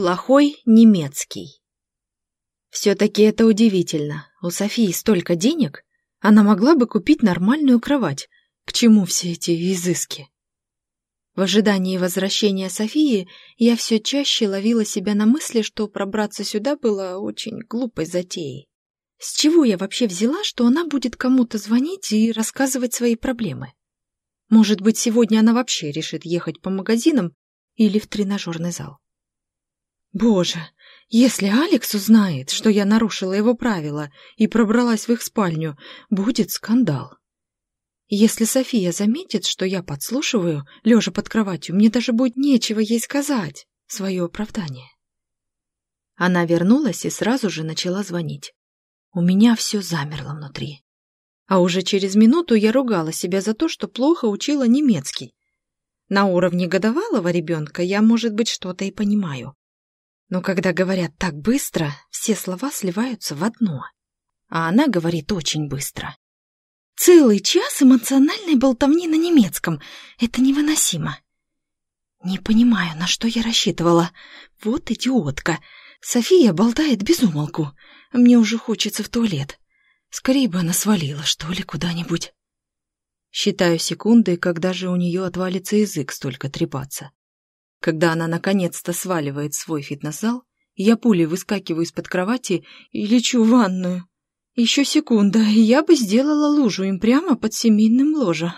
Плохой немецкий. Все-таки это удивительно. У Софии столько денег, она могла бы купить нормальную кровать. К чему все эти изыски? В ожидании возвращения Софии я все чаще ловила себя на мысли, что пробраться сюда было очень глупой затеей. С чего я вообще взяла, что она будет кому-то звонить и рассказывать свои проблемы? Может быть, сегодня она вообще решит ехать по магазинам или в тренажерный зал? Боже, если Алекс узнает, что я нарушила его правила и пробралась в их спальню, будет скандал. Если София заметит, что я подслушиваю, лежа под кроватью, мне даже будет нечего ей сказать, свое оправдание. Она вернулась и сразу же начала звонить. У меня все замерло внутри. А уже через минуту я ругала себя за то, что плохо учила немецкий. На уровне годовалого ребенка я, может быть, что-то и понимаю. Но когда говорят так быстро, все слова сливаются в одно. А она говорит очень быстро. Целый час эмоциональной болтовни на немецком. Это невыносимо. Не понимаю, на что я рассчитывала. Вот идиотка. София болтает без умолку. Мне уже хочется в туалет. Скорее бы она свалила, что ли, куда-нибудь. Считаю секунды, когда же у нее отвалится язык столько трепаться. Когда она наконец-то сваливает свой фитнес-зал, я пулей выскакиваю из-под кровати и лечу в ванную. Еще секунда, и я бы сделала лужу им прямо под семейным ложем.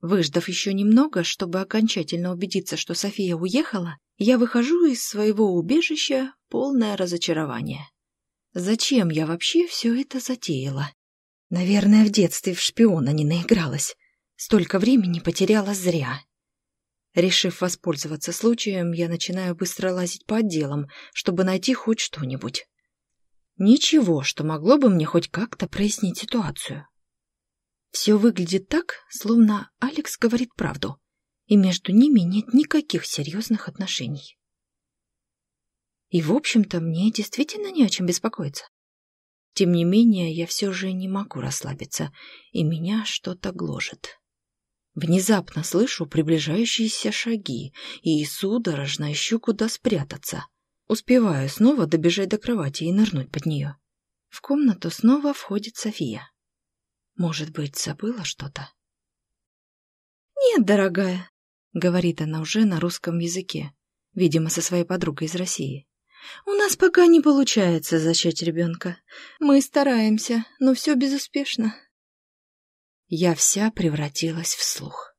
Выждав еще немного, чтобы окончательно убедиться, что София уехала, я выхожу из своего убежища полное разочарование. Зачем я вообще все это затеяла? Наверное, в детстве в шпиона не наигралась. Столько времени потеряла зря. Решив воспользоваться случаем, я начинаю быстро лазить по отделам, чтобы найти хоть что-нибудь. Ничего, что могло бы мне хоть как-то прояснить ситуацию. Все выглядит так, словно Алекс говорит правду, и между ними нет никаких серьезных отношений. И, в общем-то, мне действительно не о чем беспокоиться. Тем не менее, я все же не могу расслабиться, и меня что-то гложет. Внезапно слышу приближающиеся шаги и судорожно ищу, куда спрятаться. Успеваю снова добежать до кровати и нырнуть под нее. В комнату снова входит София. Может быть, забыла что-то? «Нет, дорогая», — говорит она уже на русском языке, видимо, со своей подругой из России. «У нас пока не получается зачать ребенка. Мы стараемся, но все безуспешно. Я вся превратилась в слух.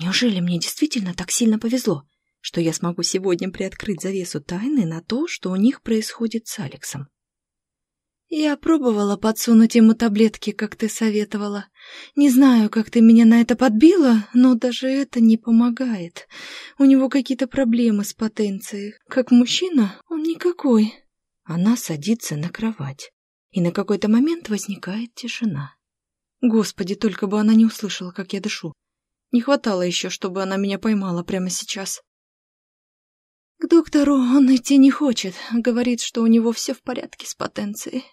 Неужели мне действительно так сильно повезло, что я смогу сегодня приоткрыть завесу тайны на то, что у них происходит с Алексом? Я пробовала подсунуть ему таблетки, как ты советовала. Не знаю, как ты меня на это подбила, но даже это не помогает. У него какие-то проблемы с потенцией. Как мужчина он никакой. Она садится на кровать, и на какой-то момент возникает тишина. Господи, только бы она не услышала, как я дышу. Не хватало еще, чтобы она меня поймала прямо сейчас. К доктору он идти не хочет. Говорит, что у него все в порядке с потенцией.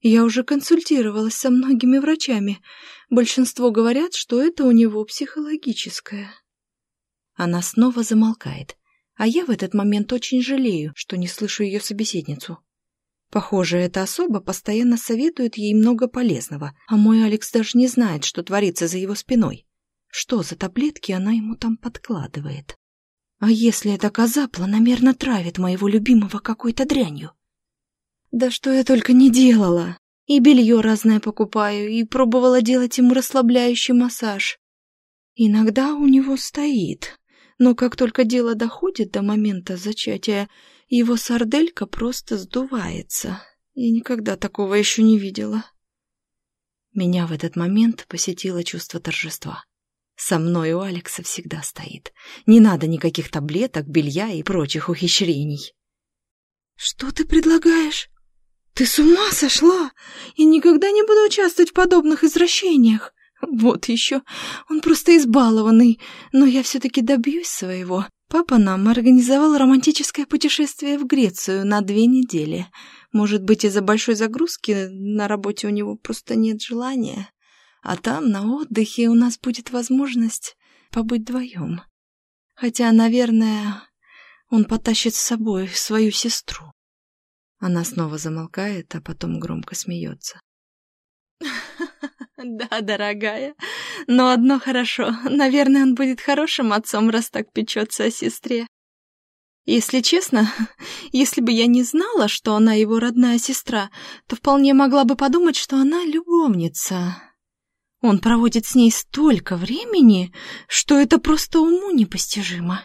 Я уже консультировалась со многими врачами. Большинство говорят, что это у него психологическое. Она снова замолкает, а я в этот момент очень жалею, что не слышу ее собеседницу. Похоже, эта особа постоянно советует ей много полезного, а мой Алекс даже не знает, что творится за его спиной. Что за таблетки она ему там подкладывает? А если эта коза планомерно травит моего любимого какой-то дрянью? Да что я только не делала! И белье разное покупаю, и пробовала делать ему расслабляющий массаж. Иногда у него стоит, но как только дело доходит до момента зачатия, его сарделька просто сдувается. Я никогда такого еще не видела. Меня в этот момент посетило чувство торжества. Со мной у Алекса всегда стоит. Не надо никаких таблеток, белья и прочих ухищрений. «Что ты предлагаешь? Ты с ума сошла? Я никогда не буду участвовать в подобных извращениях. Вот еще, он просто избалованный, но я все-таки добьюсь своего. Папа нам организовал романтическое путешествие в Грецию на две недели. Может быть, из-за большой загрузки на работе у него просто нет желания. А там, на отдыхе, у нас будет возможность побыть вдвоем. Хотя, наверное, Он потащит с собой свою сестру. Она снова замолкает, а потом громко смеется. «Да, дорогая, но одно хорошо. Наверное, он будет хорошим отцом, раз так печется о сестре. Если честно, если бы я не знала, что она его родная сестра, то вполне могла бы подумать, что она любовница. Он проводит с ней столько времени, что это просто уму непостижимо.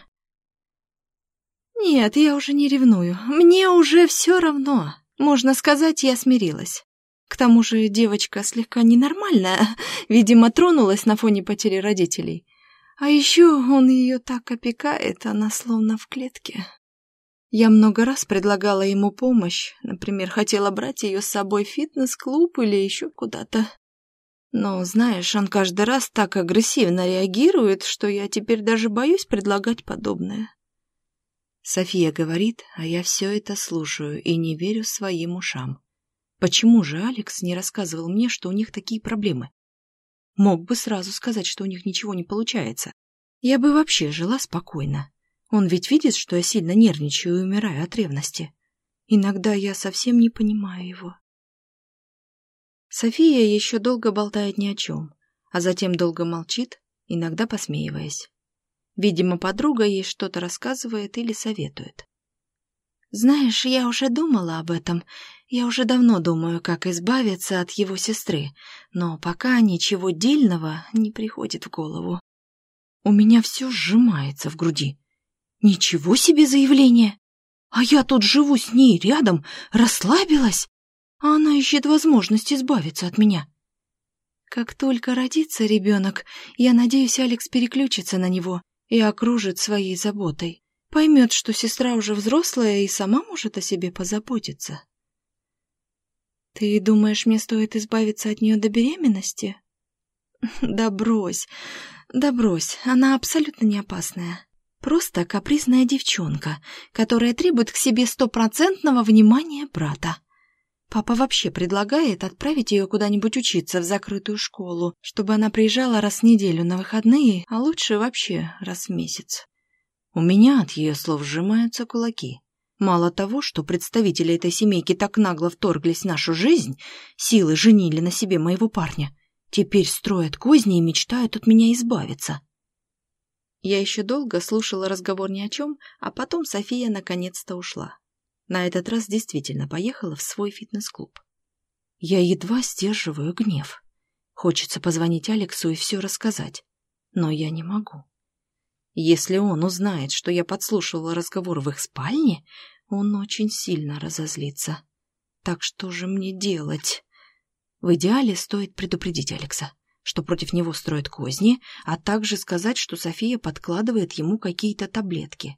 Нет, я уже не ревную. Мне уже все равно. Можно сказать, я смирилась. К тому же девочка слегка ненормальная, видимо, тронулась на фоне потери родителей. А еще он ее так опекает, она словно в клетке. Я много раз предлагала ему помощь, например, хотела брать ее с собой в фитнес-клуб или еще куда-то. Но, знаешь, он каждый раз так агрессивно реагирует, что я теперь даже боюсь предлагать подобное. София говорит, а я все это слушаю и не верю своим ушам. Почему же Алекс не рассказывал мне, что у них такие проблемы? Мог бы сразу сказать, что у них ничего не получается. Я бы вообще жила спокойно. Он ведь видит, что я сильно нервничаю и умираю от ревности. Иногда я совсем не понимаю его. София еще долго болтает ни о чем, а затем долго молчит, иногда посмеиваясь. Видимо, подруга ей что-то рассказывает или советует. «Знаешь, я уже думала об этом я уже давно думаю, как избавиться от его сестры, но пока ничего дельного не приходит в голову. У меня все сжимается в груди. Ничего себе заявление! А я тут живу с ней рядом, расслабилась, а она ищет возможность избавиться от меня. Как только родится ребенок, я надеюсь, Алекс переключится на него и окружит своей заботой. Поймет, что сестра уже взрослая и сама может о себе позаботиться. «Ты думаешь, мне стоит избавиться от нее до беременности?» «Да брось, да брось, она абсолютно не опасная. Просто капризная девчонка, которая требует к себе стопроцентного внимания брата. Папа вообще предлагает отправить ее куда-нибудь учиться в закрытую школу, чтобы она приезжала раз в неделю на выходные, а лучше вообще раз в месяц. У меня от ее слов сжимаются кулаки. Мало того, что представители этой семейки так нагло вторглись в нашу жизнь, силы женили на себе моего парня, теперь строят козни и мечтают от меня избавиться. Я еще долго слушала разговор ни о чем, а потом София наконец-то ушла. На этот раз действительно поехала в свой фитнес-клуб. Я едва сдерживаю гнев. Хочется позвонить Алексу и все рассказать, но я не могу. Если он узнает, что я подслушивала разговор в их спальне, он очень сильно разозлится. Так что же мне делать? В идеале стоит предупредить Алекса, что против него строят козни, а также сказать, что София подкладывает ему какие-то таблетки.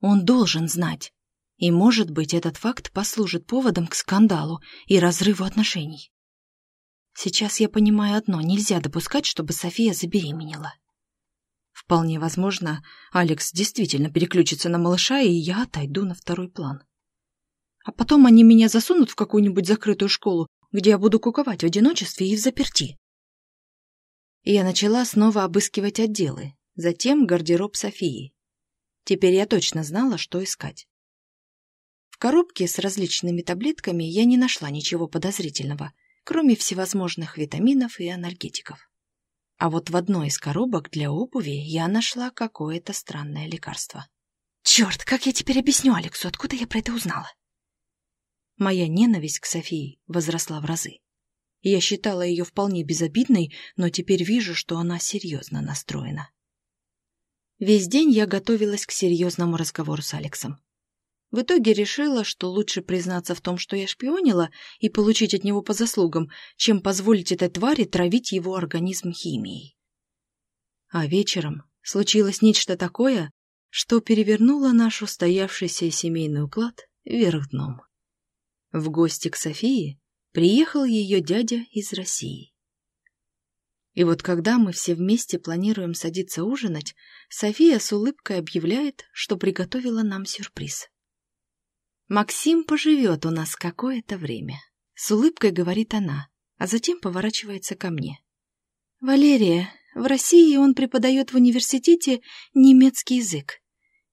Он должен знать. И, может быть, этот факт послужит поводом к скандалу и разрыву отношений. Сейчас я понимаю одно — нельзя допускать, чтобы София забеременела. Вполне возможно, Алекс действительно переключится на малыша, и я отойду на второй план. А потом они меня засунут в какую-нибудь закрытую школу, где я буду куковать в одиночестве и в заперти. я начала снова обыскивать отделы, затем гардероб Софии. Теперь я точно знала, что искать. В коробке с различными таблетками я не нашла ничего подозрительного, кроме всевозможных витаминов и анальгетиков. А вот в одной из коробок для обуви я нашла какое-то странное лекарство. Черт, как я теперь объясню Алексу, откуда я про это узнала? Моя ненависть к Софии возросла в разы. Я считала ее вполне безобидной, но теперь вижу, что она серьезно настроена. Весь день я готовилась к серьезному разговору с Алексом. В итоге решила, что лучше признаться в том, что я шпионила, и получить от него по заслугам, чем позволить этой твари травить его организм химией. А вечером случилось нечто такое, что перевернуло наш устоявшийся семейный уклад вверх дном. В гости к Софии приехал ее дядя из России. И вот когда мы все вместе планируем садиться ужинать, София с улыбкой объявляет, что приготовила нам сюрприз. Максим поживет у нас какое-то время. С улыбкой говорит она, а затем поворачивается ко мне. Валерия, в России он преподает в университете немецкий язык.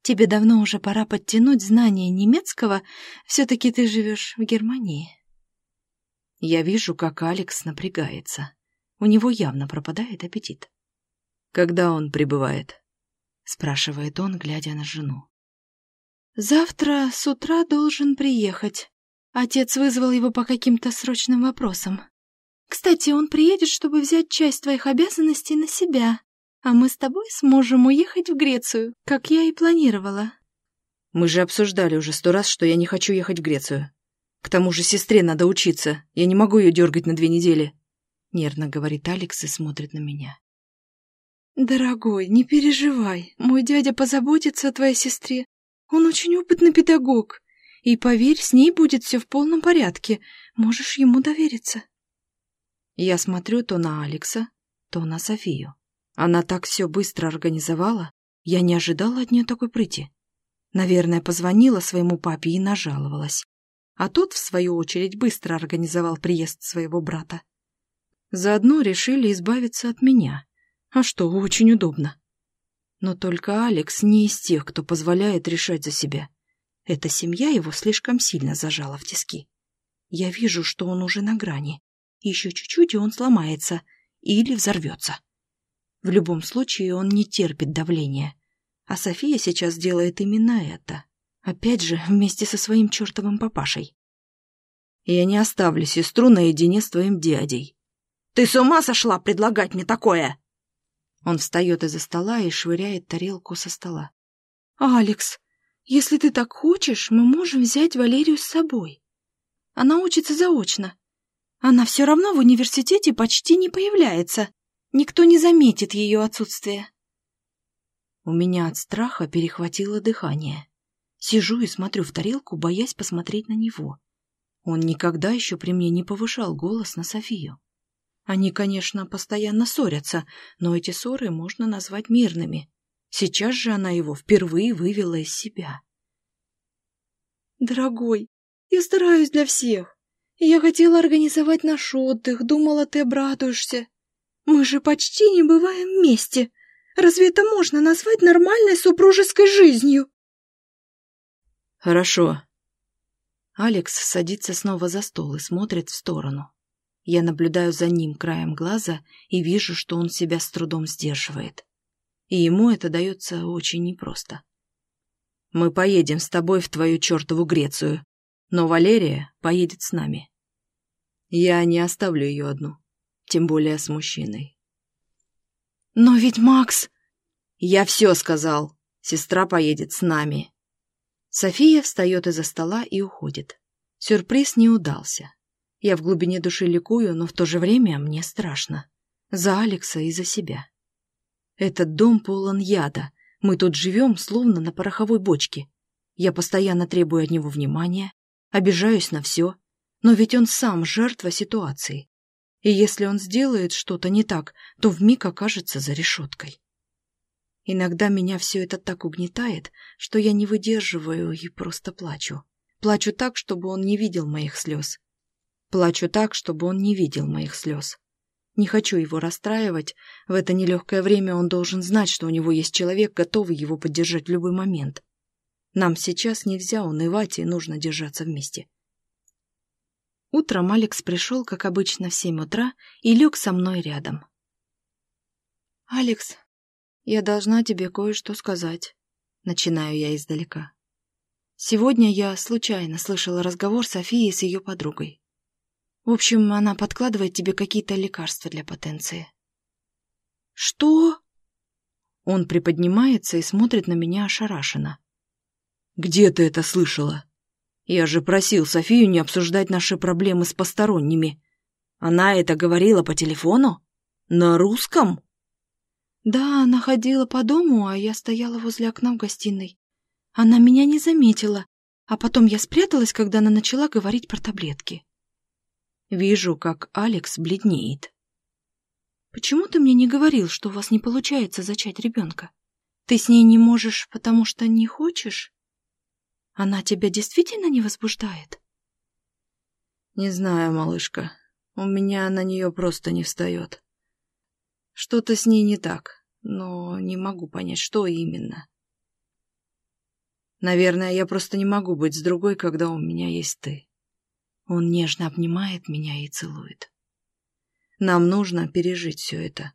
Тебе давно уже пора подтянуть знания немецкого, все-таки ты живешь в Германии. Я вижу, как Алекс напрягается. У него явно пропадает аппетит. «Когда он прибывает?» — спрашивает он, глядя на жену. «Завтра с утра должен приехать. Отец вызвал его по каким-то срочным вопросам. Кстати, он приедет, чтобы взять часть твоих обязанностей на себя, а мы с тобой сможем уехать в Грецию, как я и планировала». «Мы же обсуждали уже сто раз, что я не хочу ехать в Грецию. К тому же сестре надо учиться, я не могу ее дергать на две недели», — нервно говорит Алекс и смотрит на меня. «Дорогой, не переживай, мой дядя позаботится о твоей сестре. Он очень опытный педагог. И поверь, с ней будет все в полном порядке. Можешь ему довериться». Я смотрю то на Алекса, то на Софию. Она так все быстро организовала, я не ожидала от нее такой прыти. Наверное, позвонила своему папе и нажаловалась. А тот, в свою очередь, быстро организовал приезд своего брата. Заодно решили избавиться от меня. А что, очень удобно. Но только Алекс не из тех, кто позволяет решать за себя. Эта семья его слишком сильно зажала в тиски. Я вижу, что он уже на грани. Еще чуть-чуть, и он сломается. Или взорвется. В любом случае, он не терпит давления. А София сейчас делает именно это. Опять же, вместе со своим чертовым папашей. Я не оставлю сестру наедине с твоим дядей. Ты с ума сошла предлагать мне такое? Он встает из-за стола и швыряет тарелку со стола. «Алекс, если ты так хочешь, мы можем взять Валерию с собой. Она учится заочно. Она все равно в университете почти не появляется. Никто не заметит ее отсутствие». У меня от страха перехватило дыхание. Сижу и смотрю в тарелку, боясь посмотреть на него. Он никогда еще при мне не повышал голос на Софию. Они, конечно, постоянно ссорятся, но эти ссоры можно назвать мирными. Сейчас же она его впервые вывела из себя. «Дорогой, я стараюсь для всех. Я хотела организовать наш отдых, думала, ты обрадуешься. Мы же почти не бываем вместе. Разве это можно назвать нормальной супружеской жизнью?» «Хорошо». Алекс садится снова за стол и смотрит в сторону. Я наблюдаю за ним краем глаза и вижу, что он себя с трудом сдерживает. И ему это дается очень непросто. «Мы поедем с тобой в твою чертову Грецию, но Валерия поедет с нами. Я не оставлю ее одну, тем более с мужчиной». «Но ведь Макс...» «Я все сказал. Сестра поедет с нами». София встает из-за стола и уходит. Сюрприз не удался. Я в глубине души ликую, но в то же время мне страшно. За Алекса и за себя. Этот дом полон яда. Мы тут живем, словно на пороховой бочке. Я постоянно требую от него внимания, обижаюсь на все, но ведь он сам жертва ситуации. И если он сделает что-то не так, то вмиг окажется за решеткой. Иногда меня все это так угнетает, что я не выдерживаю и просто плачу. Плачу так, чтобы он не видел моих слез. Плачу так, чтобы он не видел моих слез. Не хочу его расстраивать. В это нелегкое время он должен знать, что у него есть человек, готовый его поддержать в любой момент. Нам сейчас нельзя унывать и нужно держаться вместе. Утром Алекс пришел, как обычно, в семь утра и лег со мной рядом. «Алекс, я должна тебе кое-что сказать», — начинаю я издалека. Сегодня я случайно слышала разговор Софии с ее подругой. В общем, она подкладывает тебе какие-то лекарства для потенции. Что? Он приподнимается и смотрит на меня ошарашенно. Где ты это слышала? Я же просил Софию не обсуждать наши проблемы с посторонними. Она это говорила по телефону? На русском? Да, она ходила по дому, а я стояла возле окна в гостиной. Она меня не заметила, а потом я спряталась, когда она начала говорить про таблетки. Вижу, как Алекс бледнеет. «Почему ты мне не говорил, что у вас не получается зачать ребенка? Ты с ней не можешь, потому что не хочешь? Она тебя действительно не возбуждает?» «Не знаю, малышка. У меня на нее просто не встает. Что-то с ней не так, но не могу понять, что именно». Наверное, я просто не могу быть с другой, когда у меня есть ты. Он нежно обнимает меня и целует. Нам нужно пережить все это.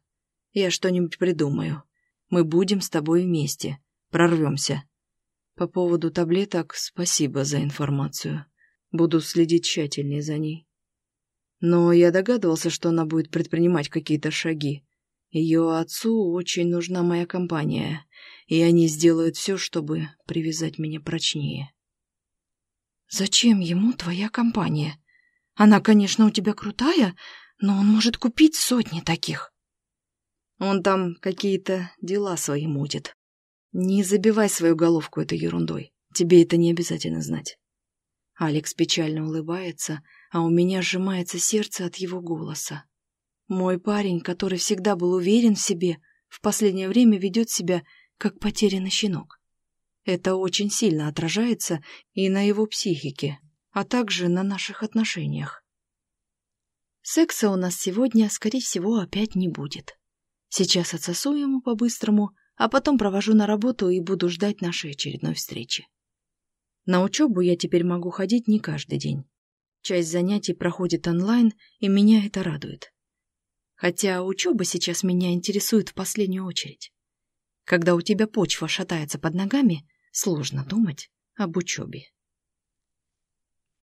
Я что-нибудь придумаю. Мы будем с тобой вместе. Прорвемся. По поводу таблеток спасибо за информацию. Буду следить тщательнее за ней. Но я догадывался, что она будет предпринимать какие-то шаги. Ее отцу очень нужна моя компания, и они сделают все, чтобы привязать меня прочнее. «Зачем ему твоя компания? Она, конечно, у тебя крутая, но он может купить сотни таких». Он там какие-то дела свои мутит. Не забивай свою головку этой ерундой. Тебе это не обязательно знать. Алекс печально улыбается, а у меня сжимается сердце от его голоса. Мой парень, который всегда был уверен в себе, в последнее время ведет себя как потерянный щенок. Это очень сильно отражается и на его психике, а также на наших отношениях. Секса у нас сегодня, скорее всего, опять не будет. Сейчас отсосу ему по-быстрому, а потом провожу на работу и буду ждать нашей очередной встречи. На учебу я теперь могу ходить не каждый день. Часть занятий проходит онлайн, и меня это радует. Хотя учеба сейчас меня интересует в последнюю очередь. Когда у тебя почва шатается под ногами, сложно думать об учебе.